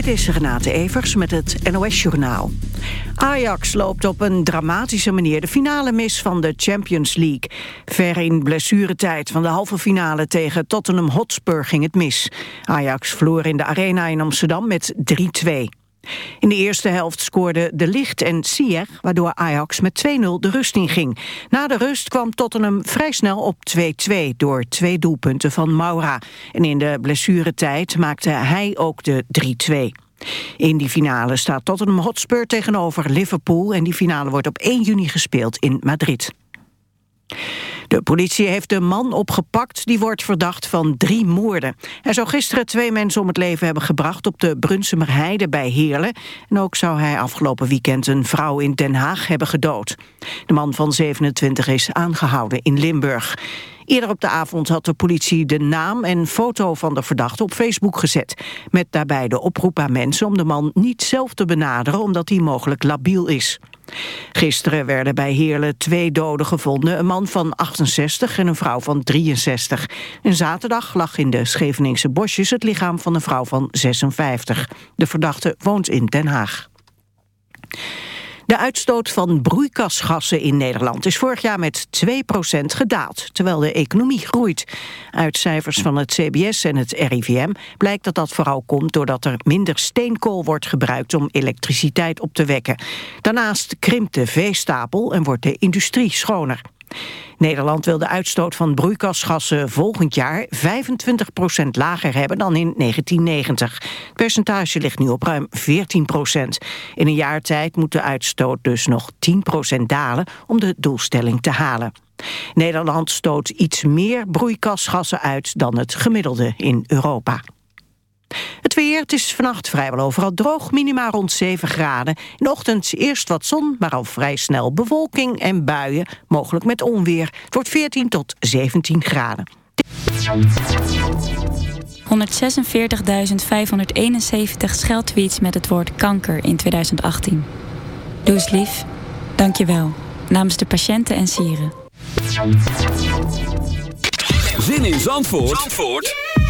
Dit is Renate Evers met het NOS Journaal. Ajax loopt op een dramatische manier de finale mis van de Champions League. Ver in blessuretijd van de halve finale tegen Tottenham Hotspur ging het mis. Ajax verloor in de Arena in Amsterdam met 3-2. In de eerste helft scoorden De Licht en Sier, waardoor Ajax met 2-0 de rust in ging. Na de rust kwam Tottenham vrij snel op 2-2 door twee doelpunten van Maura. En in de blessuretijd maakte hij ook de 3-2. In die finale staat Tottenham Hotspur tegenover Liverpool... en die finale wordt op 1 juni gespeeld in Madrid. De politie heeft de man opgepakt die wordt verdacht van drie moorden. Hij zou gisteren twee mensen om het leven hebben gebracht op de Brunsumer Heide bij Heerlen. En ook zou hij afgelopen weekend een vrouw in Den Haag hebben gedood. De man van 27 is aangehouden in Limburg. Eerder op de avond had de politie de naam en foto van de verdachte op Facebook gezet. Met daarbij de oproep aan mensen om de man niet zelf te benaderen omdat hij mogelijk labiel is. Gisteren werden bij Heerlen twee doden gevonden, een man van 68 en een vrouw van 63. En zaterdag lag in de Scheveningse bosjes het lichaam van een vrouw van 56. De verdachte woont in Den Haag. De uitstoot van broeikasgassen in Nederland is vorig jaar met 2% gedaald, terwijl de economie groeit. Uit cijfers van het CBS en het RIVM blijkt dat dat vooral komt doordat er minder steenkool wordt gebruikt om elektriciteit op te wekken. Daarnaast krimpt de veestapel en wordt de industrie schoner. Nederland wil de uitstoot van broeikasgassen volgend jaar 25% lager hebben dan in 1990. Het percentage ligt nu op ruim 14% In een jaar tijd moet de uitstoot dus nog 10% dalen om de doelstelling te halen. Nederland stoot iets meer broeikasgassen uit dan het gemiddelde in Europa. Het weer, het is vannacht vrijwel overal droog, minima rond 7 graden. In de ochtend eerst wat zon, maar al vrij snel bewolking en buien, mogelijk met onweer. Het wordt 14 tot 17 graden. 146.571 scheldtweets met het woord kanker in 2018. Doe eens lief. Dank je wel. Namens de patiënten en sieren. Zin in Zandvoort? Zandvoort?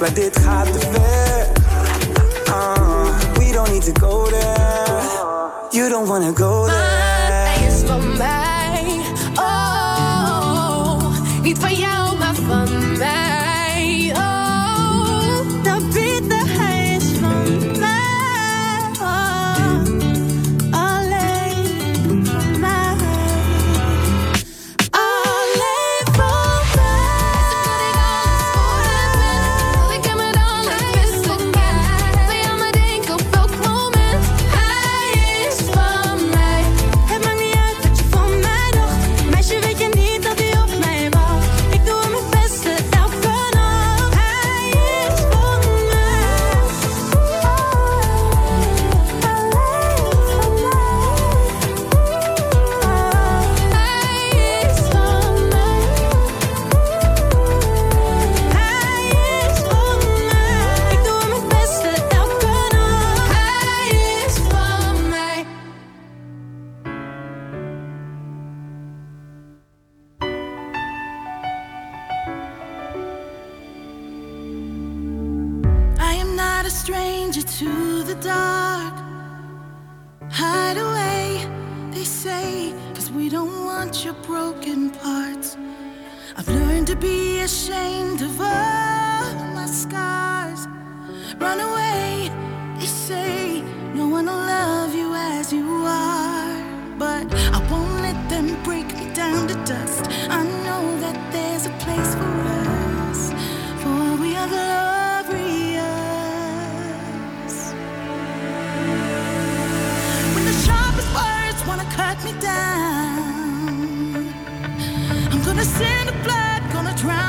Like this into the dark. Hide away, they say, cause we don't want your broken parts. I've learned to be ashamed of all my scars. Run away, they say, no one will love you as you are. But I won't let them break me down to dust. try.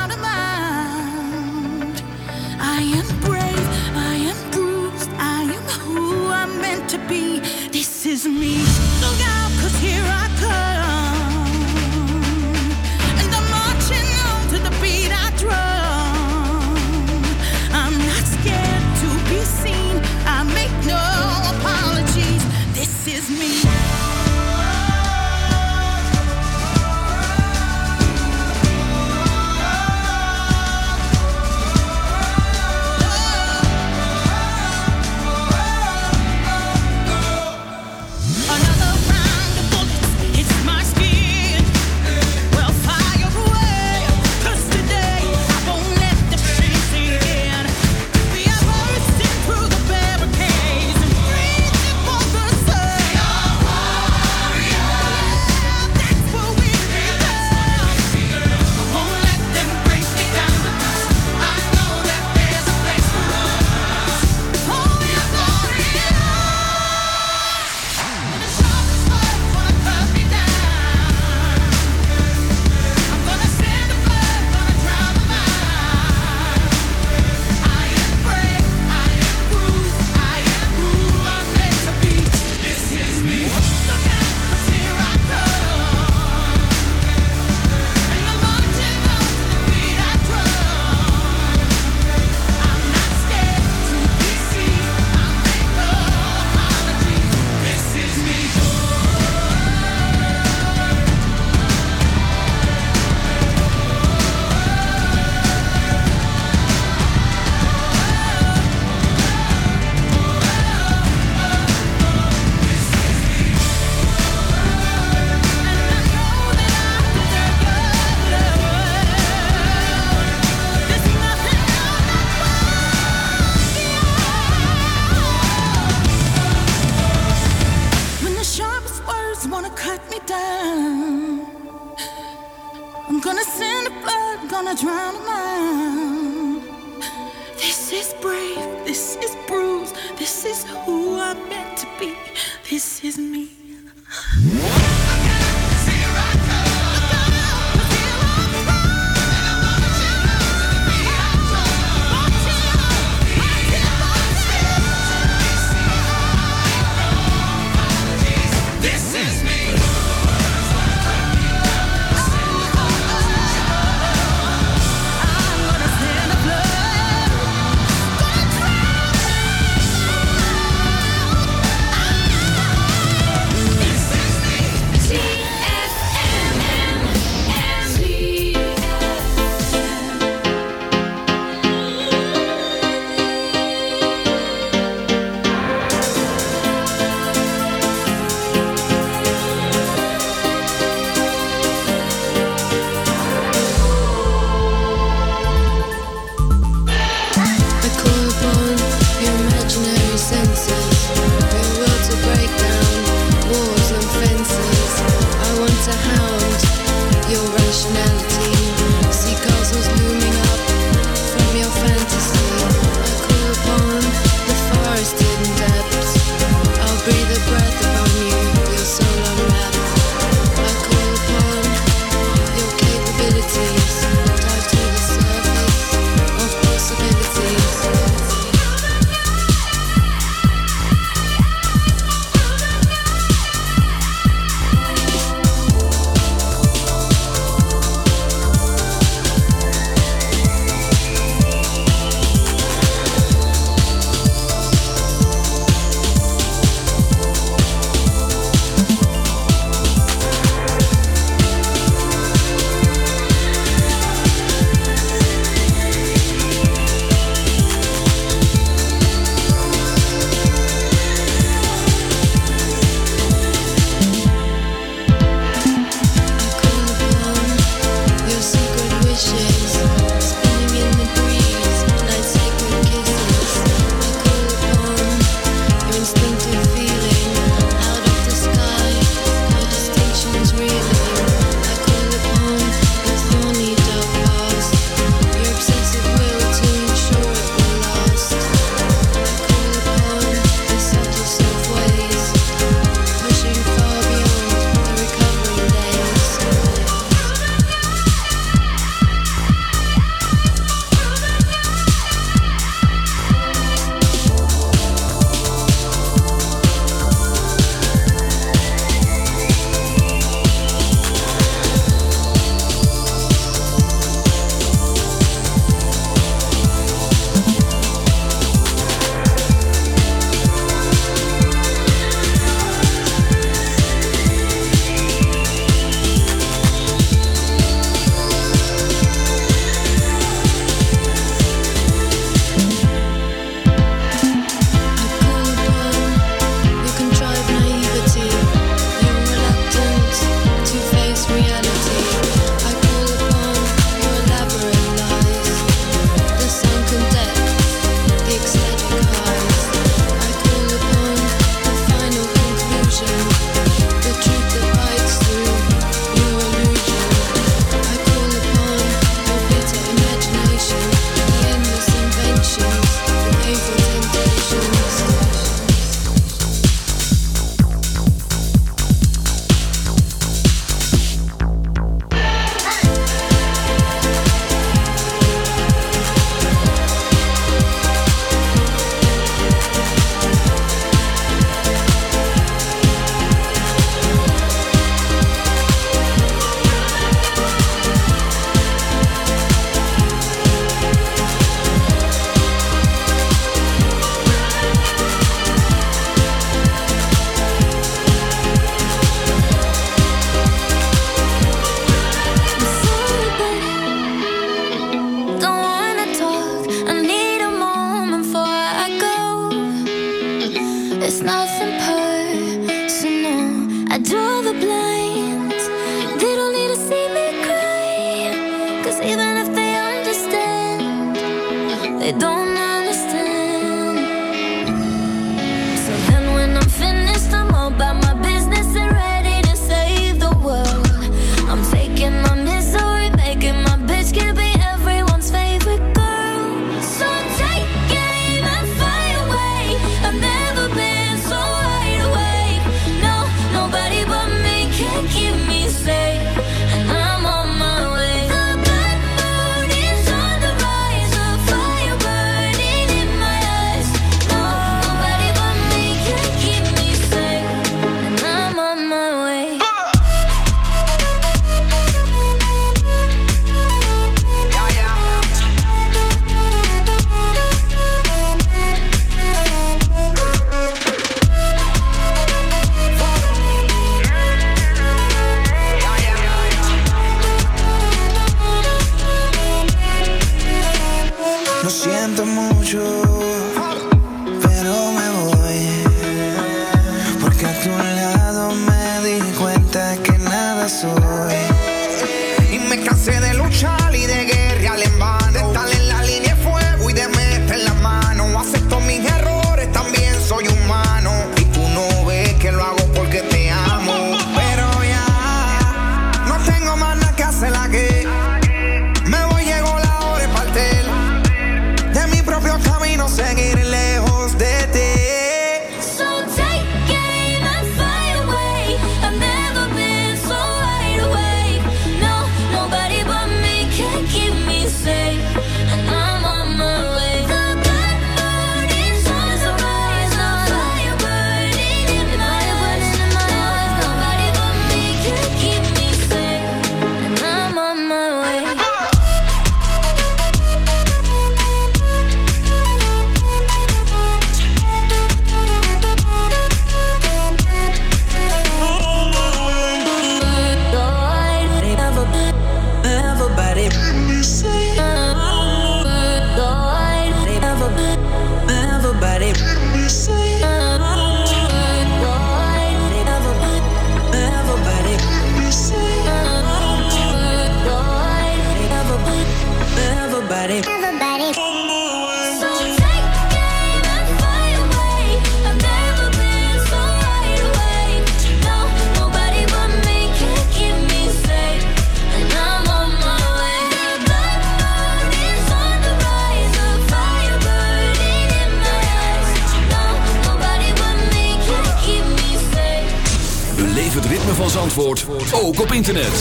internet.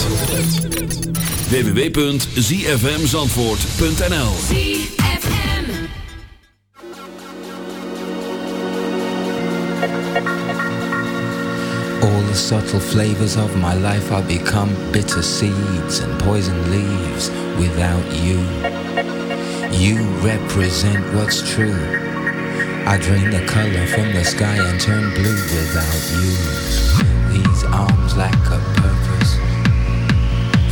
www.zfmzandvoort.nl All the subtle flavors of my life are become bitter seeds and poison leaves without you. You represent what's true. I drain the color from the sky and turn blue without you. These arms lack like a purpose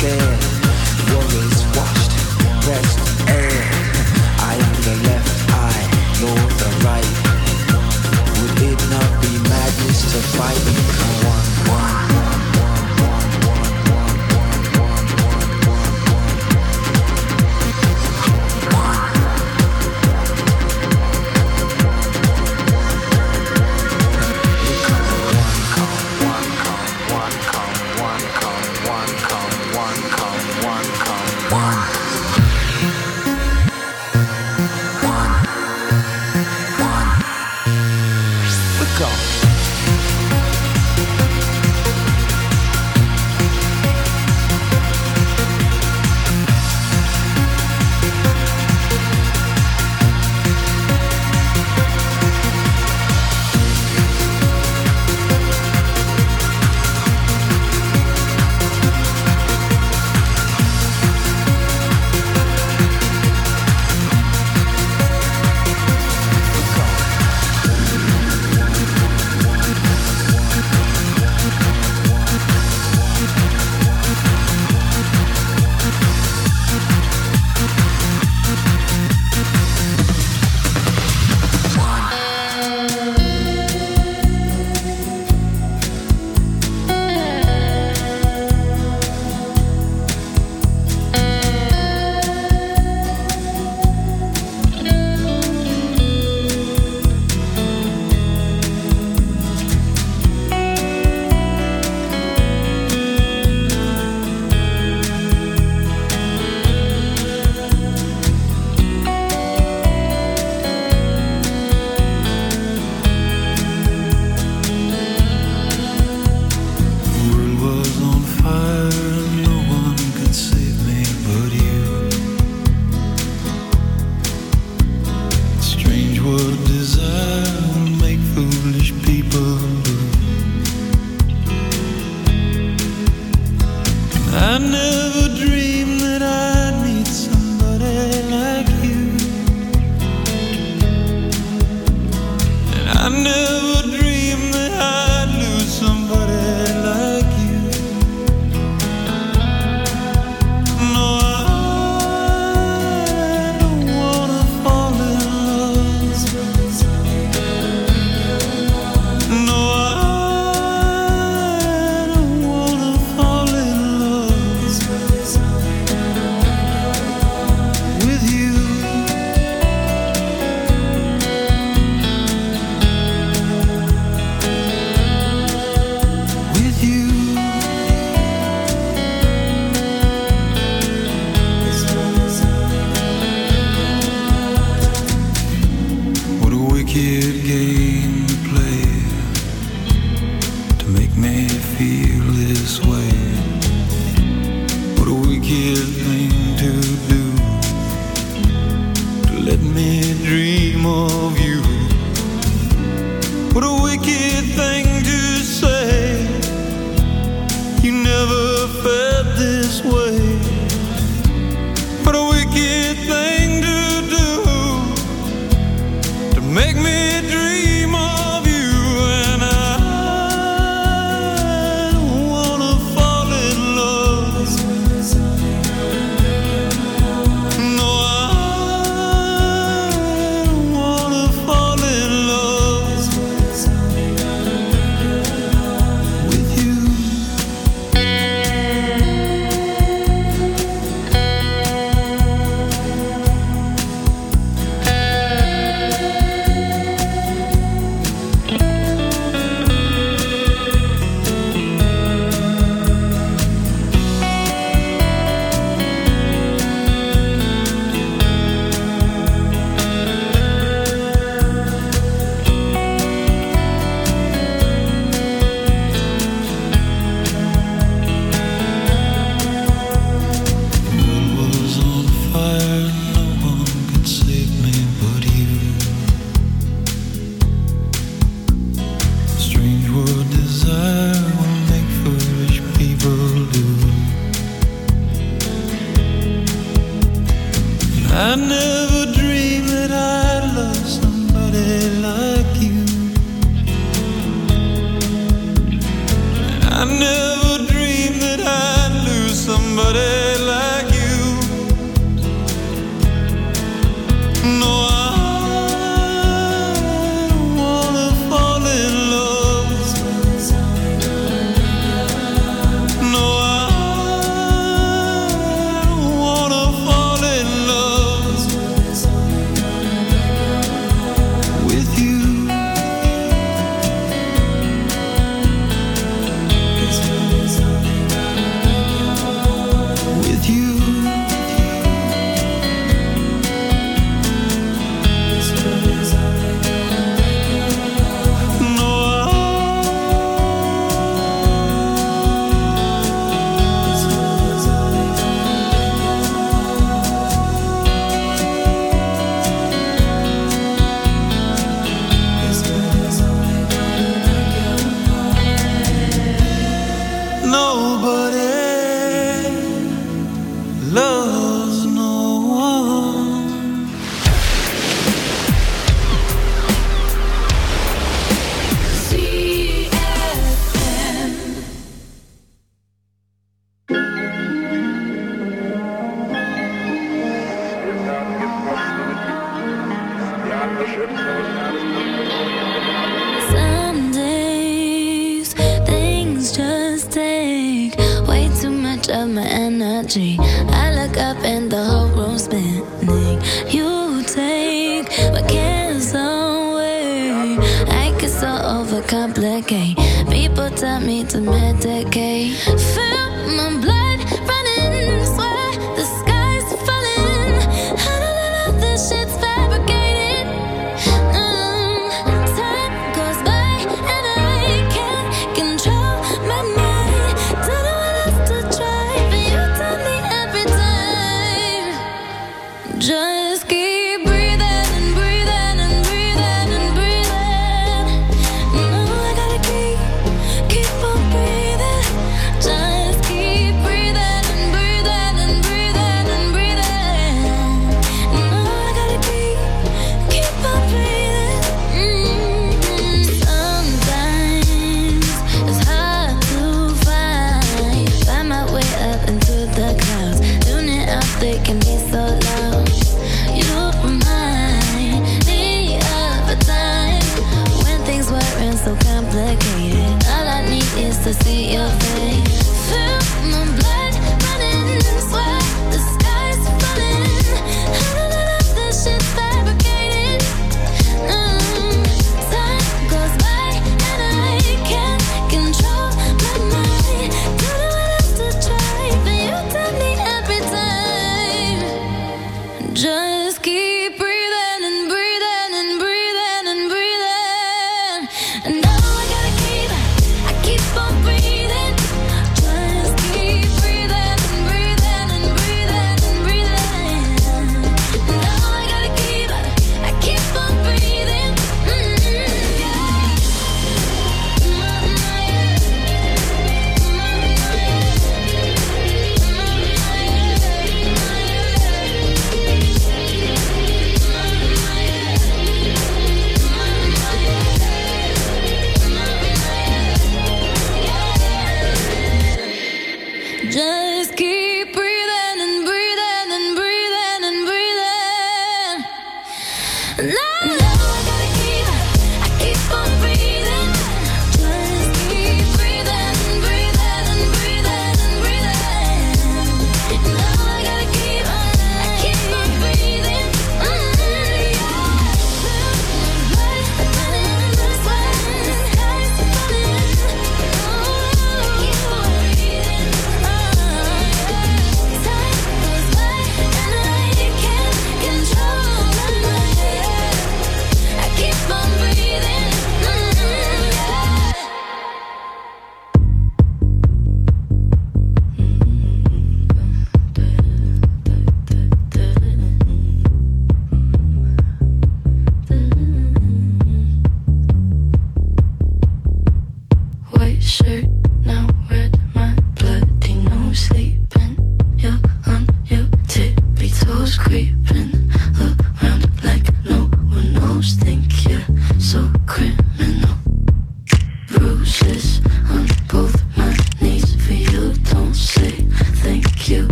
despair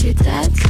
seduce your